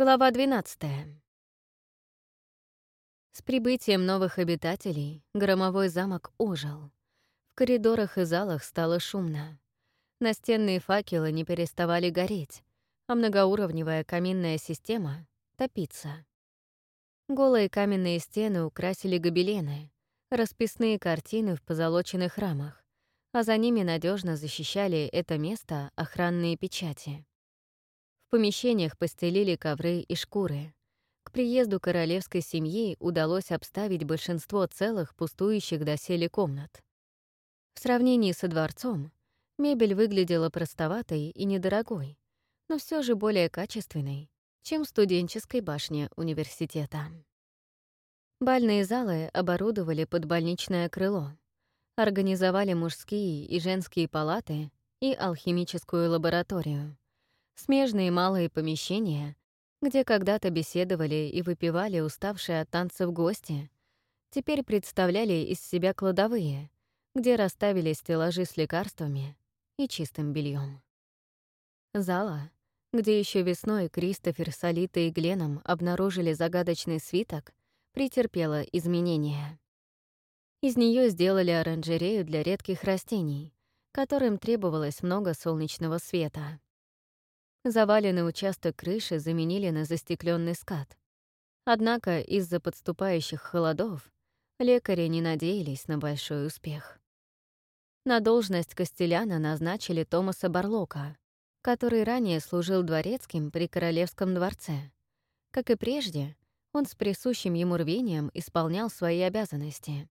Глава 12. С прибытием новых обитателей громовой замок ожил. В коридорах и залах стало шумно. Настенные факелы не переставали гореть, а многоуровневая каминная система — топиться. Голые каменные стены украсили гобелены, расписные картины в позолоченных рамах, а за ними надежно защищали это место охранные печати. В помещениях постелили ковры и шкуры. К приезду королевской семьи удалось обставить большинство целых пустующих доселе комнат. В сравнении со дворцом мебель выглядела простоватой и недорогой, но все же более качественной, чем студенческой башне университета. Бальные залы оборудовали под больничное крыло, организовали мужские и женские палаты и алхимическую лабораторию — Смежные малые помещения, где когда-то беседовали и выпивали уставшие от танцев гости, теперь представляли из себя кладовые, где расставили стеллажи с лекарствами и чистым бельем. Зала, где еще весной Кристофер с и Гленом обнаружили загадочный свиток, претерпела изменения. Из нее сделали оранжерею для редких растений, которым требовалось много солнечного света. Заваленный участок крыши заменили на застекленный скат. Однако из-за подступающих холодов лекари не надеялись на большой успех. На должность Костеляна назначили Томаса Барлока, который ранее служил дворецким при Королевском дворце. Как и прежде, он с присущим ему рвением исполнял свои обязанности.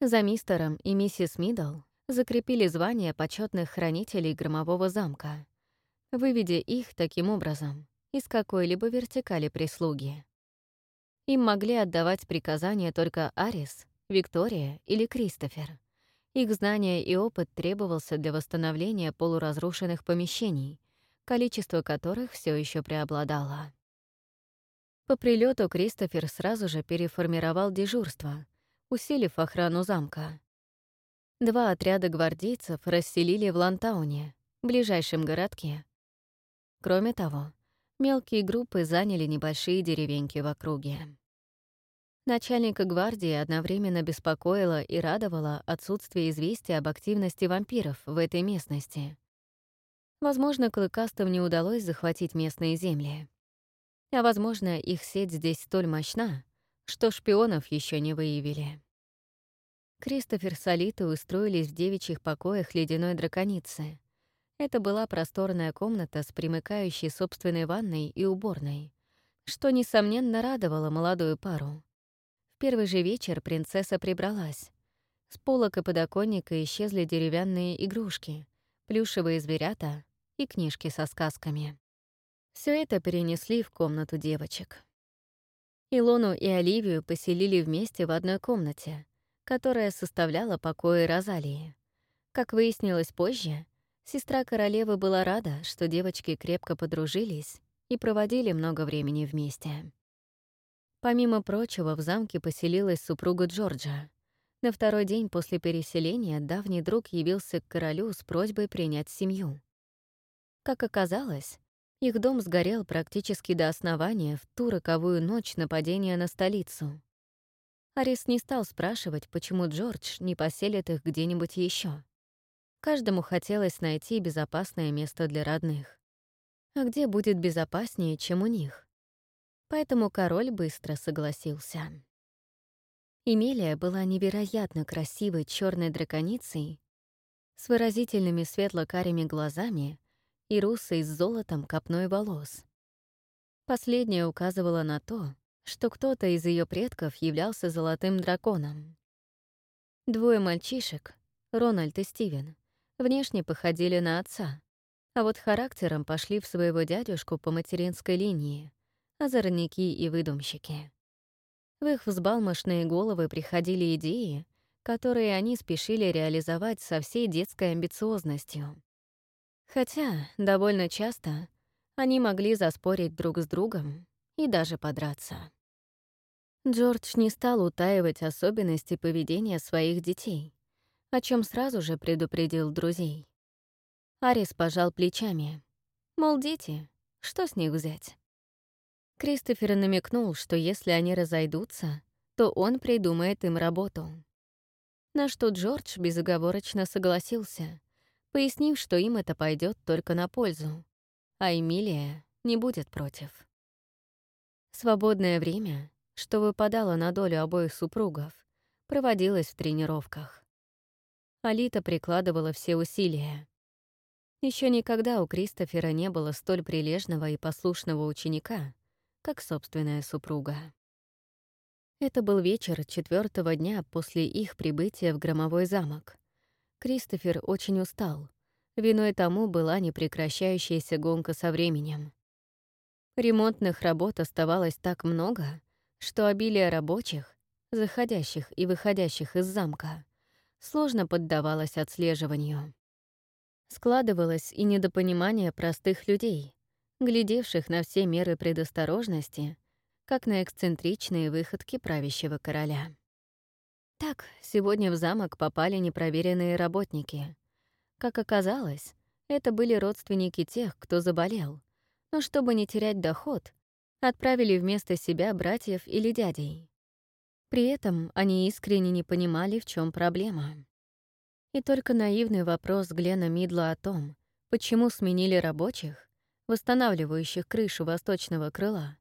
За мистером и миссис Мидл закрепили звание почетных хранителей громового замка выведя их таким образом из какой-либо вертикали прислуги. Им могли отдавать приказания только Арис, Виктория или Кристофер. Их знания и опыт требовался для восстановления полуразрушенных помещений, количество которых все еще преобладало. По прилету Кристофер сразу же переформировал дежурство, усилив охрану замка. Два отряда гвардейцев расселили в Лантауне, ближайшем городке, Кроме того, мелкие группы заняли небольшие деревеньки в округе. Начальника гвардии одновременно беспокоило и радовало отсутствие известия об активности вампиров в этой местности. Возможно, клыкастым не удалось захватить местные земли. А возможно, их сеть здесь столь мощна, что шпионов еще не выявили. Кристофер с Алитой устроились в девичьих покоях ледяной драконицы, это была просторная комната с примыкающей собственной ванной и уборной, что, несомненно, радовало молодую пару. В первый же вечер принцесса прибралась. С полок и подоконника исчезли деревянные игрушки, плюшевые зверята и книжки со сказками. Все это перенесли в комнату девочек. Илону и Оливию поселили вместе в одной комнате, которая составляла покои Розалии. Как выяснилось позже, Сестра королевы была рада, что девочки крепко подружились и проводили много времени вместе. Помимо прочего, в замке поселилась супруга Джорджа. На второй день после переселения давний друг явился к королю с просьбой принять семью. Как оказалось, их дом сгорел практически до основания в ту роковую ночь нападения на столицу. Арис не стал спрашивать, почему Джордж не поселит их где-нибудь еще. Каждому хотелось найти безопасное место для родных. А где будет безопаснее, чем у них? Поэтому король быстро согласился. Эмилия была невероятно красивой черной драконицей с выразительными светло-карими глазами и русой с золотом копной волос. Последняя указывала на то, что кто-то из ее предков являлся золотым драконом. Двое мальчишек, Рональд и Стивен, внешне походили на отца, а вот характером пошли в своего дядюшку по материнской линии, озорники и выдумщики. В их взбалмошные головы приходили идеи, которые они спешили реализовать со всей детской амбициозностью. Хотя довольно часто они могли заспорить друг с другом и даже подраться. Джордж не стал утаивать особенности поведения своих детей, о чем сразу же предупредил друзей. Арис пожал плечами. Мол, дети, что с них взять? Кристофер намекнул, что если они разойдутся, то он придумает им работу. На что Джордж безоговорочно согласился, пояснив, что им это пойдет только на пользу, а Эмилия не будет против. Свободное время, что выпадало на долю обоих супругов, проводилось в тренировках. Алита прикладывала все усилия. Еще никогда у Кристофера не было столь прилежного и послушного ученика, как собственная супруга. Это был вечер четвертого дня после их прибытия в Громовой замок. Кристофер очень устал. Виной тому была непрекращающаяся гонка со временем. Ремонтных работ оставалось так много, что обилие рабочих, заходящих и выходящих из замка, сложно поддавалось отслеживанию. Складывалось и недопонимание простых людей, глядевших на все меры предосторожности как на эксцентричные выходки правящего короля. Так, сегодня в замок попали непроверенные работники. Как оказалось, это были родственники тех, кто заболел, но чтобы не терять доход, отправили вместо себя братьев или дядей. При этом они искренне не понимали, в чем проблема. И только наивный вопрос Глена Мидла о том, почему сменили рабочих, восстанавливающих крышу восточного крыла,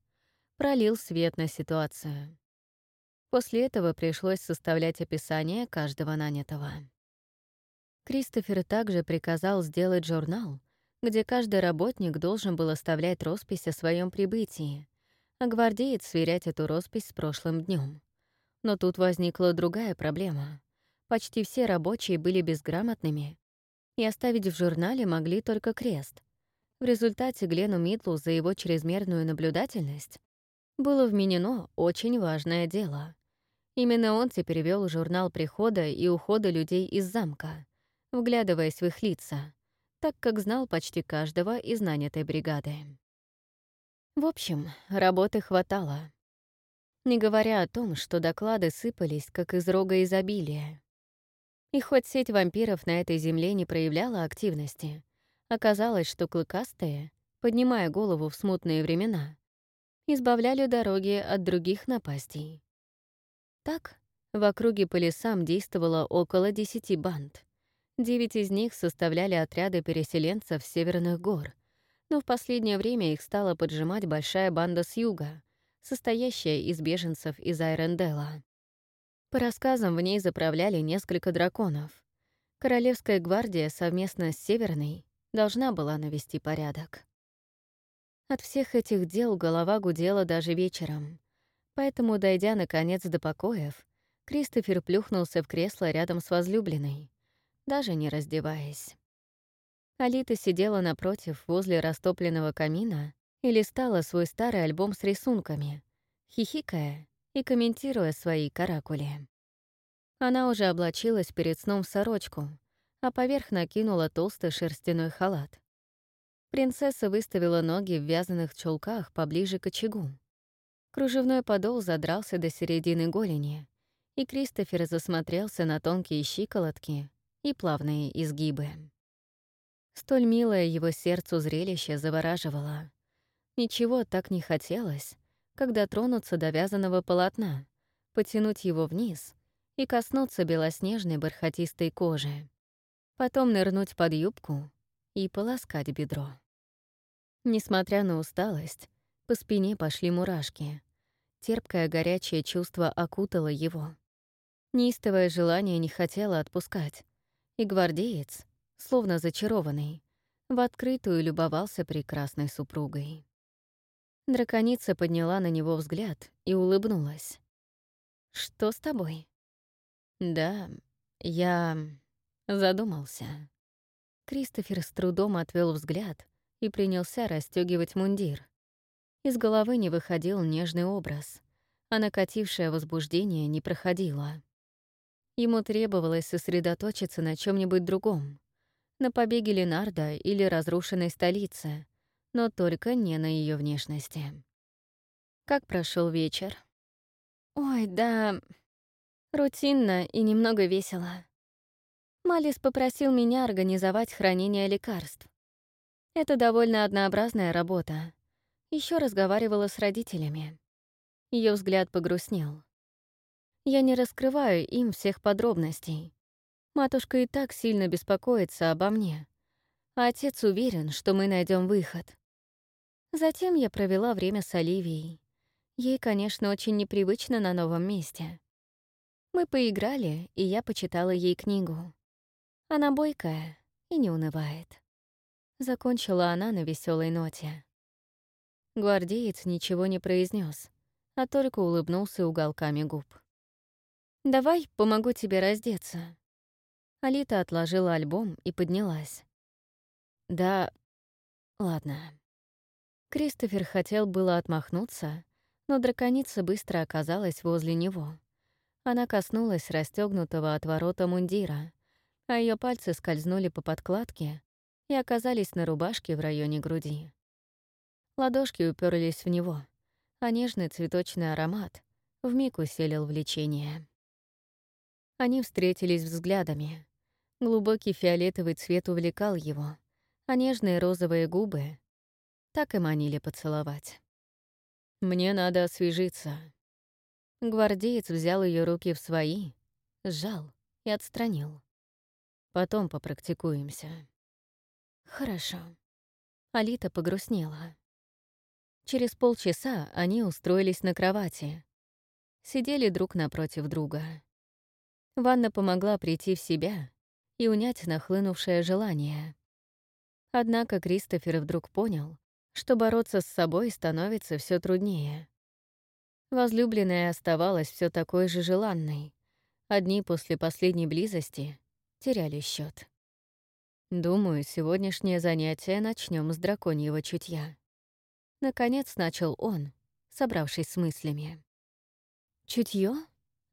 пролил свет на ситуацию. После этого пришлось составлять описание каждого нанятого. Кристофер также приказал сделать журнал, где каждый работник должен был оставлять роспись о своем прибытии, а гвардеец сверять эту роспись с прошлым днем. Но тут возникла другая проблема. Почти все рабочие были безграмотными, и оставить в журнале могли только крест. В результате Глену Мидлу за его чрезмерную наблюдательность было вменено очень важное дело. Именно он теперь вел журнал прихода и ухода людей из замка, вглядываясь в их лица, так как знал почти каждого из нанятой бригады. В общем, работы хватало. Не говоря о том, что доклады сыпались, как из рога изобилия. И хоть сеть вампиров на этой земле не проявляла активности, оказалось, что клыкастые, поднимая голову в смутные времена, избавляли дороги от других напастей. Так, в округе по лесам действовало около десяти банд. Девять из них составляли отряды переселенцев с северных гор, но в последнее время их стала поджимать большая банда с юга, состоящая из беженцев из Айренделла. По рассказам, в ней заправляли несколько драконов. Королевская гвардия совместно с Северной должна была навести порядок. От всех этих дел голова гудела даже вечером. Поэтому, дойдя наконец до покоев, Кристофер плюхнулся в кресло рядом с возлюбленной, даже не раздеваясь. Алита сидела напротив, возле растопленного камина, и листала свой старый альбом с рисунками, хихикая и комментируя свои каракули. Она уже облачилась перед сном в сорочку, а поверх накинула толстый шерстяной халат. Принцесса выставила ноги в вязаных чулках поближе к очагу. Кружевной подол задрался до середины голени, и Кристофер засмотрелся на тонкие щиколотки и плавные изгибы. Столь милое его сердцу зрелище завораживало. Ничего так не хотелось, когда тронуться до вязаного полотна, потянуть его вниз и коснуться белоснежной бархатистой кожи. Потом нырнуть под юбку и полоскать бедро. Несмотря на усталость, по спине пошли мурашки. Терпкое горячее чувство окутало его. Неистовое желание не хотело отпускать. И гвардеец, словно зачарованный, в открытую любовался прекрасной супругой. Драконица подняла на него взгляд и улыбнулась. «Что с тобой?» «Да, я...» задумался. Кристофер с трудом отвел взгляд и принялся расстегивать мундир. Из головы не выходил нежный образ, а накатившее возбуждение не проходило. Ему требовалось сосредоточиться на чем нибудь другом, на побеге Ленарда или разрушенной столице, но только не на ее внешности. Как прошел вечер? Ой, да, рутинно и немного весело. Малис попросил меня организовать хранение лекарств. Это довольно однообразная работа. Еще разговаривала с родителями. Ее взгляд погрустнел. Я не раскрываю им всех подробностей. Матушка и так сильно беспокоится обо мне. А отец уверен, что мы найдем выход. Затем я провела время с Оливией. Ей, конечно, очень непривычно на новом месте. Мы поиграли, и я почитала ей книгу. Она бойкая и не унывает. Закончила она на веселой ноте. Гвардеец ничего не произнес, а только улыбнулся уголками губ. «Давай помогу тебе раздеться». Алита отложила альбом и поднялась. «Да, ладно». Кристофер хотел было отмахнуться, но драконица быстро оказалась возле него. Она коснулась расстегнутого от ворота мундира, а ее пальцы скользнули по подкладке и оказались на рубашке в районе груди. Ладошки уперлись в него, а нежный цветочный аромат вмиг усилил влечение. Они встретились взглядами. Глубокий фиолетовый цвет увлекал его, а нежные розовые губы так и манили поцеловать. «Мне надо освежиться». Гвардеец взял ее руки в свои, сжал и отстранил. «Потом попрактикуемся». «Хорошо». Алита погрустнела. Через полчаса они устроились на кровати. Сидели друг напротив друга. Ванна помогла прийти в себя и унять нахлынувшее желание. Однако Кристофер вдруг понял, что бороться с собой становится все труднее. Возлюбленная оставалась все такой же желанной. Одни после последней близости теряли счет. Думаю, сегодняшнее занятие начнем с драконьего чутья. Наконец начал он, собравшись с мыслями. Чутье?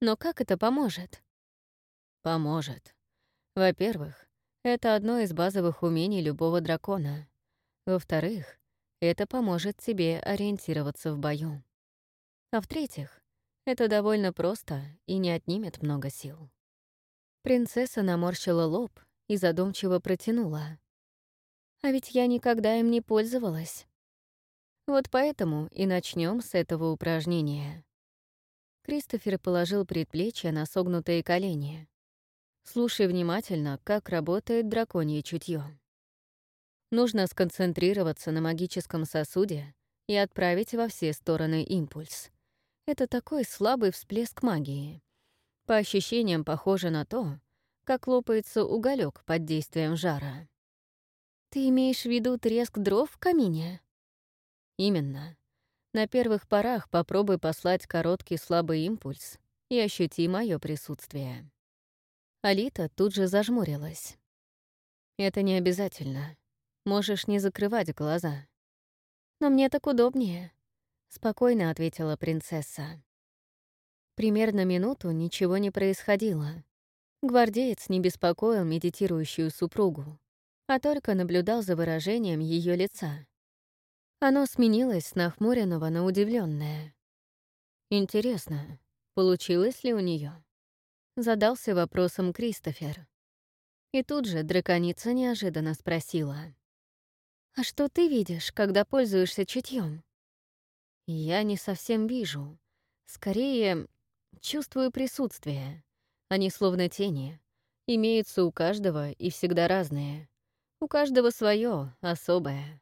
Но как это поможет? Поможет. Во-первых, это одно из базовых умений любого дракона. Во-вторых, это поможет тебе ориентироваться в бою. А в-третьих, это довольно просто и не отнимет много сил. Принцесса наморщила лоб и задумчиво протянула. А ведь я никогда им не пользовалась. Вот поэтому и начнем с этого упражнения. Кристофер положил предплечье на согнутые колени. Слушай внимательно, как работает драконье чутье. Нужно сконцентрироваться на магическом сосуде и отправить во все стороны импульс. Это такой слабый всплеск магии. По ощущениям похоже на то, как лопается уголек под действием жара. «Ты имеешь в виду треск дров в камине?» «Именно. На первых порах попробуй послать короткий слабый импульс и ощути мое присутствие». Алита тут же зажмурилась. «Это не обязательно. Можешь не закрывать глаза». «Но мне так удобнее», — спокойно ответила принцесса. Примерно минуту ничего не происходило. Гвардеец не беспокоил медитирующую супругу, а только наблюдал за выражением ее лица. Оно сменилось с нахмуренного на удивленное. Интересно, получилось ли у нее? Задался вопросом Кристофер. И тут же драконица неожиданно спросила. «А что ты видишь, когда пользуешься чутьем? «Я не совсем вижу. Скорее, чувствую присутствие. Они словно тени. Имеются у каждого и всегда разные. У каждого свое, особое.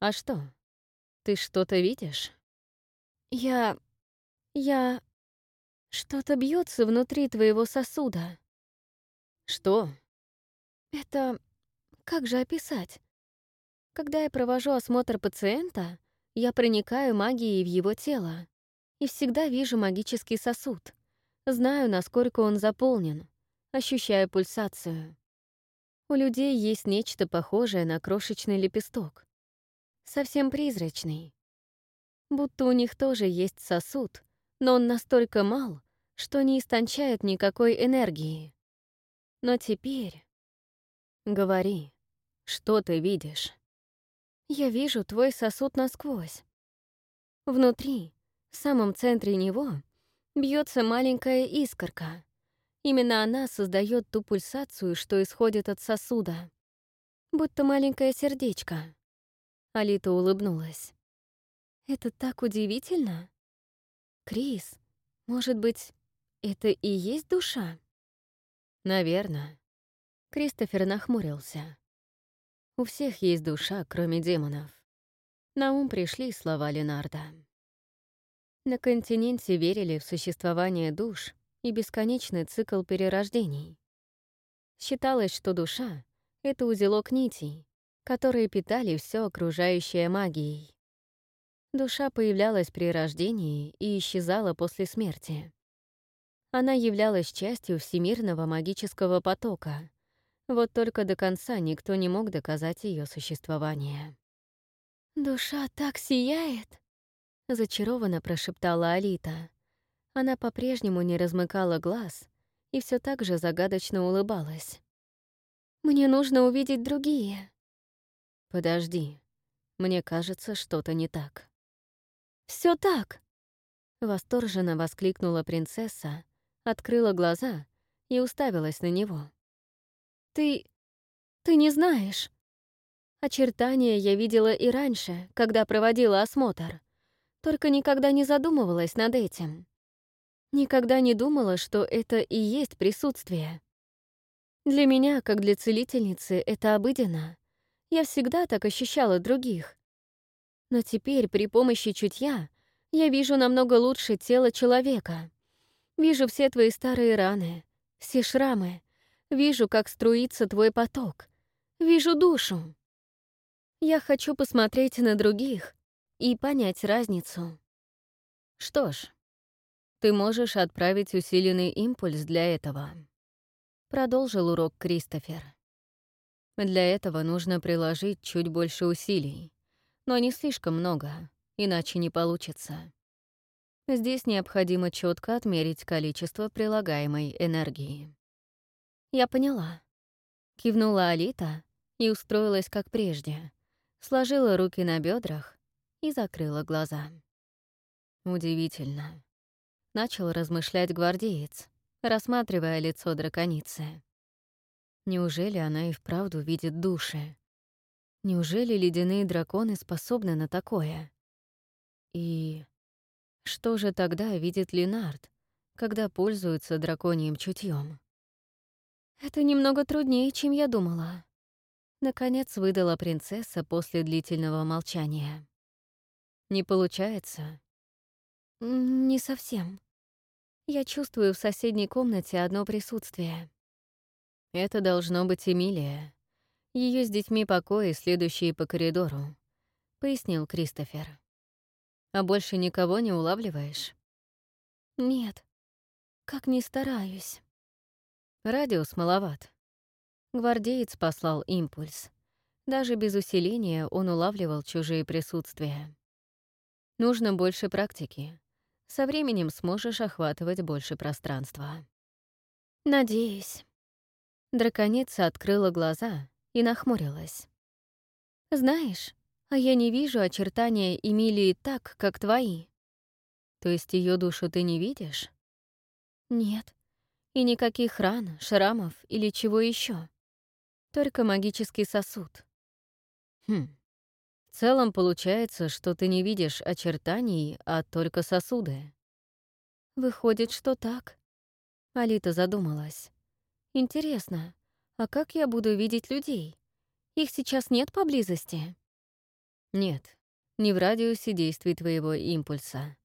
А что? Ты что-то видишь? Я... я... Что-то бьется внутри твоего сосуда. Что? Это... Как же описать? Когда я провожу осмотр пациента, я проникаю магией в его тело и всегда вижу магический сосуд. Знаю, насколько он заполнен, ощущаю пульсацию. У людей есть нечто похожее на крошечный лепесток. Совсем призрачный. Будто у них тоже есть сосуд, но он настолько мал, что не истончает никакой энергии. Но теперь... Говори, что ты видишь? Я вижу твой сосуд насквозь. Внутри, в самом центре него, бьется маленькая искорка. Именно она создает ту пульсацию, что исходит от сосуда. Будто маленькое сердечко. Алита улыбнулась. Это так удивительно. Крис, может быть, это и есть душа? Наверное. Кристофер нахмурился. У всех есть душа, кроме демонов. На ум пришли слова Ленарда. На континенте верили в существование душ и бесконечный цикл перерождений. Считалось, что душа — это узелок нитей, которые питали все окружающее магией. Душа появлялась при рождении и исчезала после смерти. Она являлась частью всемирного магического потока. Вот только до конца никто не мог доказать ее существование. «Душа так сияет!» — зачарованно прошептала Алита. Она по-прежнему не размыкала глаз и все так же загадочно улыбалась. «Мне нужно увидеть другие». «Подожди. Мне кажется, что-то не так». Все так!» Восторженно воскликнула принцесса, открыла глаза и уставилась на него. «Ты... ты не знаешь. Очертания я видела и раньше, когда проводила осмотр, только никогда не задумывалась над этим. Никогда не думала, что это и есть присутствие. Для меня, как для целительницы, это обыденно. Я всегда так ощущала других. Но теперь при помощи чутья я вижу намного лучше тело человека. Вижу все твои старые раны, все шрамы. Вижу, как струится твой поток. Вижу душу. Я хочу посмотреть на других и понять разницу. Что ж, ты можешь отправить усиленный импульс для этого. Продолжил урок Кристофер. Для этого нужно приложить чуть больше усилий но не слишком много, иначе не получится. Здесь необходимо четко отмерить количество прилагаемой энергии. Я поняла. Кивнула Алита и устроилась как прежде, сложила руки на бедрах и закрыла глаза. Удивительно. Начал размышлять гвардеец, рассматривая лицо драконицы. Неужели она и вправду видит души? Неужели ледяные драконы способны на такое? И что же тогда видит Ленард, когда пользуется драконьим чутьем? Это немного труднее, чем я думала. Наконец выдала принцесса после длительного молчания. Не получается? Не совсем. Я чувствую в соседней комнате одно присутствие. Это должно быть Эмилия. Ее с детьми покои, следующие по коридору», — пояснил Кристофер. «А больше никого не улавливаешь?» «Нет, как не стараюсь». Радиус маловат. Гвардеец послал импульс. Даже без усиления он улавливал чужие присутствия. Нужно больше практики. Со временем сможешь охватывать больше пространства. Надеюсь. Драконица открыла глаза и нахмурилась. «Знаешь, а я не вижу очертания Эмилии так, как твои. То есть ее душу ты не видишь?» «Нет. И никаких ран, шрамов или чего еще. Только магический сосуд». «Хм. В целом получается, что ты не видишь очертаний, а только сосуды». «Выходит, что так». Алита задумалась. «Интересно, а как я буду видеть людей? Их сейчас нет поблизости? Нет, не в радиусе действий твоего импульса.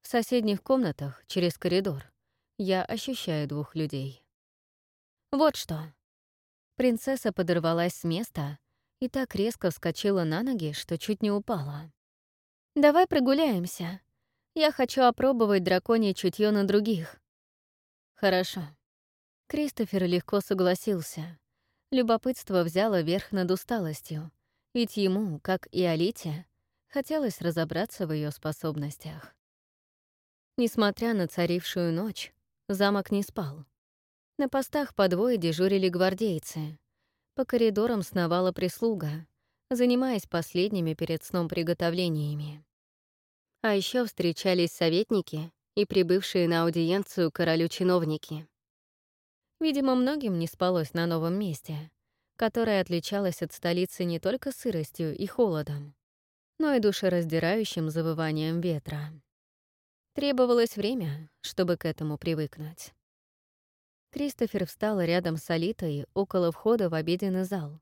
В соседних комнатах, через коридор, я ощущаю двух людей. Вот что. Принцесса подорвалась с места и так резко вскочила на ноги, что чуть не упала. «Давай прогуляемся. Я хочу опробовать драконье чутье на других». «Хорошо», Кристофер легко согласился. Любопытство взяло верх над усталостью, ведь ему, как и Алите, хотелось разобраться в ее способностях. Несмотря на царившую ночь, замок не спал. На постах по двое дежурили гвардейцы. По коридорам сновала прислуга, занимаясь последними перед сном приготовлениями. А еще встречались советники и прибывшие на аудиенцию королю чиновники. Видимо, многим не спалось на новом месте, которое отличалось от столицы не только сыростью и холодом, но и душераздирающим завыванием ветра. Требовалось время, чтобы к этому привыкнуть. Кристофер встал рядом с Алитой около входа в обеденный зал.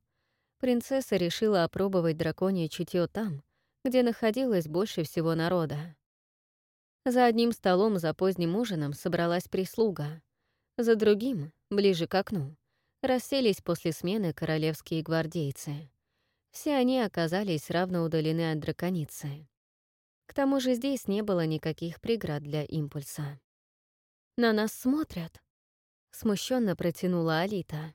Принцесса решила опробовать драконье чутье там, где находилось больше всего народа. За одним столом за поздним ужином собралась прислуга. За другим, ближе к окну, расселись после смены королевские гвардейцы. Все они оказались равно удалены от драконицы. К тому же здесь не было никаких преград для импульса. «На нас смотрят», — смущенно протянула Алита.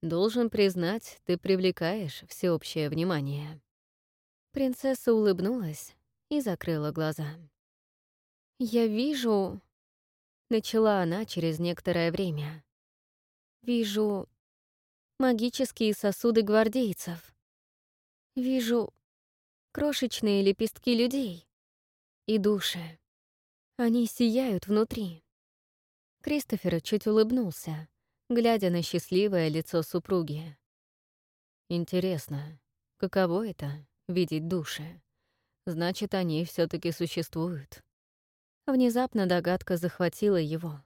«Должен признать, ты привлекаешь всеобщее внимание». Принцесса улыбнулась и закрыла глаза. «Я вижу...» — начала она через некоторое время. «Вижу магические сосуды гвардейцев. Вижу крошечные лепестки людей и души. Они сияют внутри. Кристофер чуть улыбнулся, глядя на счастливое лицо супруги. «Интересно, каково это — видеть души? Значит, они все таки существуют». Внезапно догадка захватила его.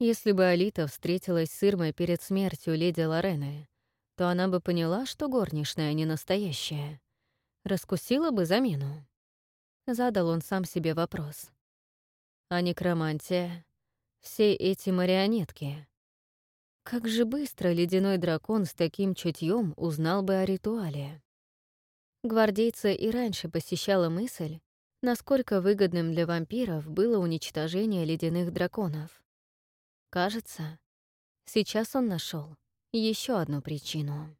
Если бы Алита встретилась с Ирмой перед смертью леди Лорены, то она бы поняла, что горничная не настоящая. Раскусила бы замену. Задал он сам себе вопрос. А некромантия? Все эти марионетки. Как же быстро ледяной дракон с таким чутьем узнал бы о ритуале. Гвардейца и раньше посещала мысль, насколько выгодным для вампиров было уничтожение ледяных драконов. Кажется, сейчас он нашел еще одну причину.